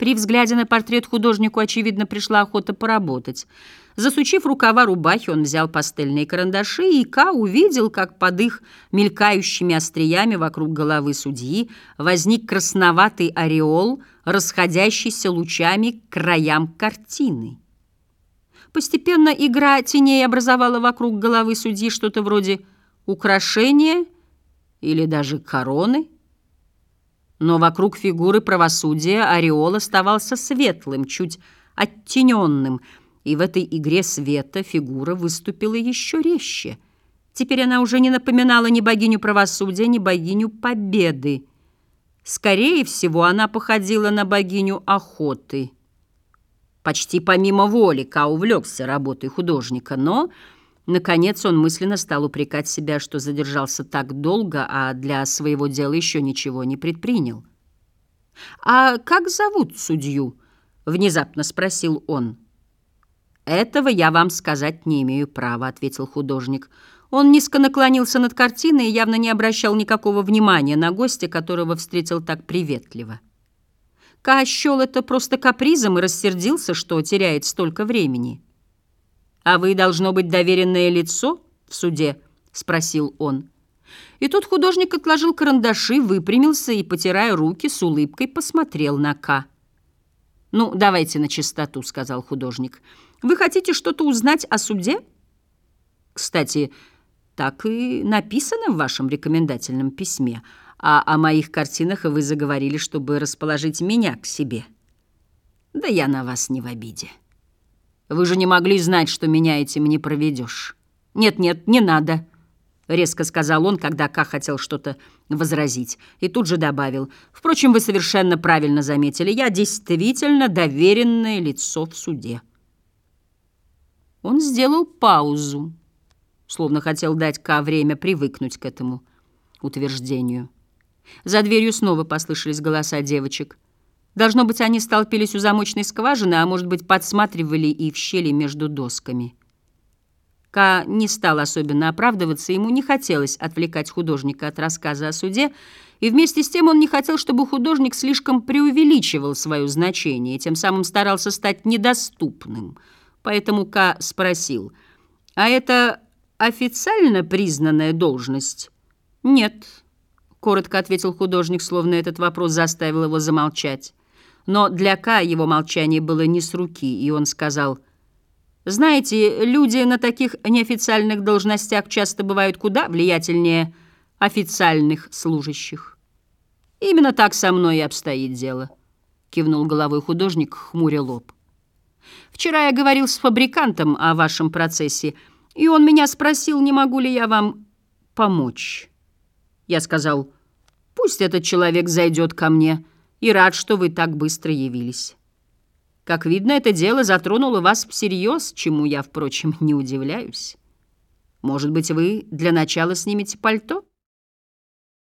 При взгляде на портрет художнику, очевидно, пришла охота поработать. Засучив рукава рубахи, он взял пастельные карандаши, и Ка увидел, как под их мелькающими остриями вокруг головы судьи возник красноватый ореол, расходящийся лучами к краям картины. Постепенно игра теней образовала вокруг головы судьи что-то вроде украшения или даже короны — но вокруг фигуры правосудия ореол оставался светлым, чуть оттененным, и в этой игре света фигура выступила еще резче. Теперь она уже не напоминала ни богиню правосудия, ни богиню победы. Скорее всего, она походила на богиню охоты. Почти помимо воли Ка увлекся работой художника, но... Наконец он мысленно стал упрекать себя, что задержался так долго, а для своего дела еще ничего не предпринял. «А как зовут судью?» — внезапно спросил он. «Этого я вам сказать не имею права», — ответил художник. Он низко наклонился над картиной и явно не обращал никакого внимания на гостя, которого встретил так приветливо. Ка счел это просто капризом и рассердился, что теряет столько времени. «А вы, должно быть, доверенное лицо в суде?» — спросил он. И тут художник отложил карандаши, выпрямился и, потирая руки, с улыбкой посмотрел на К. «Ну, давайте на чистоту», — сказал художник. «Вы хотите что-то узнать о суде?» «Кстати, так и написано в вашем рекомендательном письме, а о моих картинах вы заговорили, чтобы расположить меня к себе. Да я на вас не в обиде». Вы же не могли знать, что меня этим не проведешь. Нет-нет, не надо, — резко сказал он, когда Ка хотел что-то возразить. И тут же добавил. Впрочем, вы совершенно правильно заметили. Я действительно доверенное лицо в суде. Он сделал паузу, словно хотел дать Ка время привыкнуть к этому утверждению. За дверью снова послышались голоса девочек — Должно быть, они столпились у замочной скважины, а может быть, подсматривали и в щели между досками. Ка не стал особенно оправдываться, ему не хотелось отвлекать художника от рассказа о суде, и вместе с тем он не хотел, чтобы художник слишком преувеличивал свое значение, тем самым старался стать недоступным. Поэтому Ка спросил, «А это официально признанная должность?» «Нет», — коротко ответил художник, словно этот вопрос заставил его замолчать. Но для Ка его молчание было не с руки, и он сказал, «Знаете, люди на таких неофициальных должностях часто бывают куда влиятельнее официальных служащих». «Именно так со мной и обстоит дело», — кивнул головой художник, хмуря лоб. «Вчера я говорил с фабрикантом о вашем процессе, и он меня спросил, не могу ли я вам помочь. Я сказал, пусть этот человек зайдет ко мне» и рад, что вы так быстро явились. Как видно, это дело затронуло вас всерьез, чему я, впрочем, не удивляюсь. Может быть, вы для начала снимете пальто?»